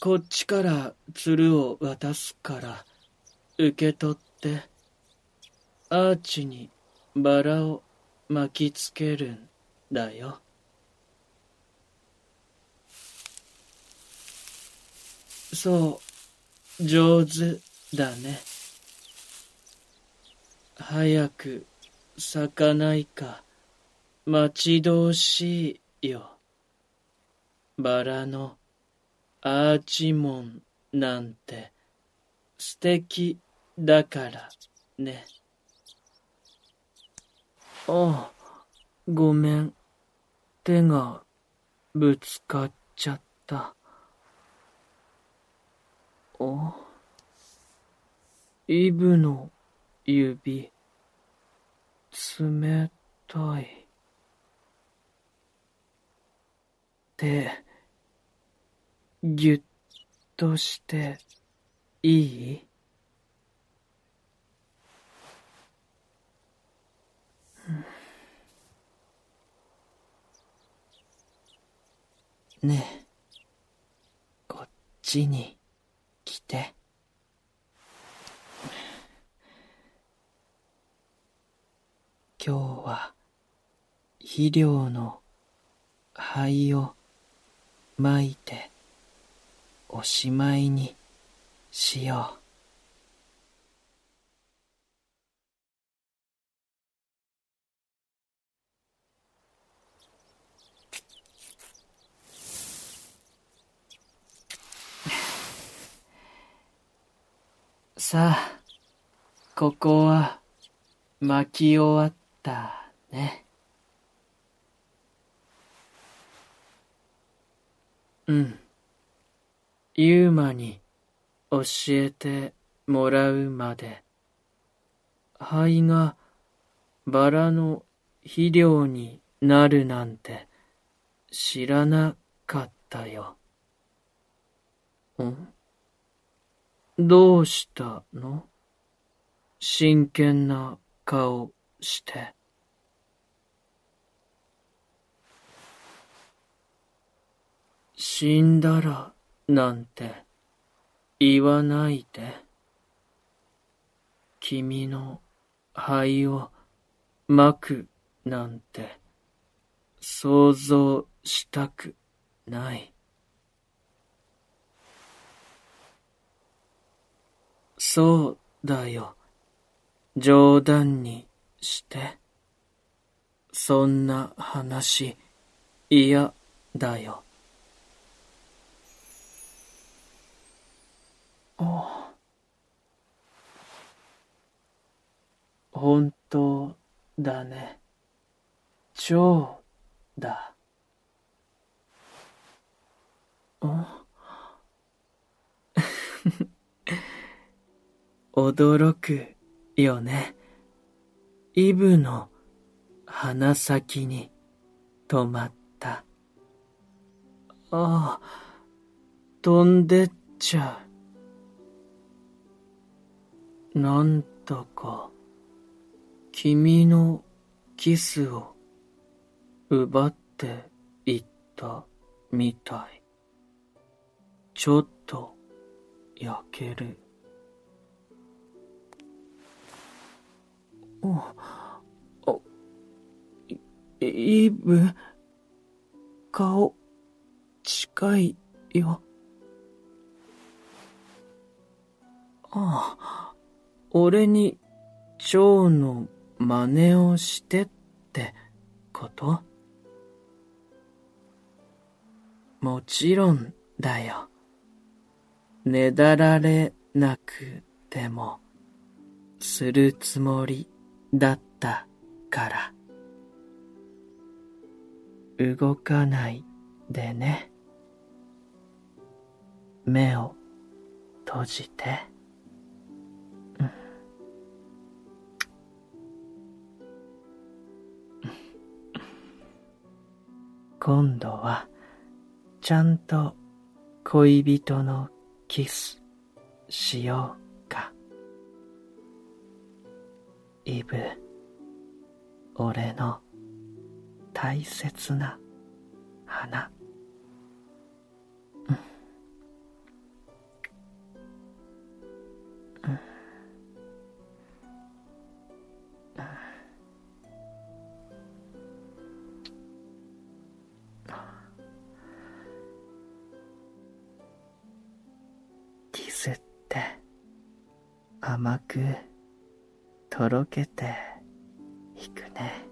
こっちから鶴を渡すから、受け取って、アーチにバラを巻きつけるんだよ。そう、上手だね。早く咲かないか待ち遠しいよ。バラのアーチモンなんて素敵だからね。ああ、ごめん。手がぶつかっちゃった。あ、イブの指、冷たい。手、ぎゅっとしていい？ねえ、こっちに来て。今日は肥料の灰をまいて。おしまいにしよう。さあ、ここは巻き終わったね。うん。ユーマに教えてもらうまで、灰がバラの肥料になるなんて知らなかったよ。ん？どうしたの？真剣な顔して。死んだらなんて言わないで。君の灰をまくなんて想像したくない。そうだよ。冗談にして。そんな話嫌だよ。あ本当だね。超だ。驚くよね。イブの鼻先に止まった。ああ、飛んでっちゃう。なんだか、君のキスを奪っていったみたい。ちょっと焼ける。あ、あ、イブ、顔、近いよ。ああ。俺に蝶の真似をしてってこと？もちろんだよ。ねだられなくても、するつもりだったから。動かないでね。目を閉じて。今度はちゃんと恋人のキスしようか。イブ、俺の大切な花。て甘くとろけていくね。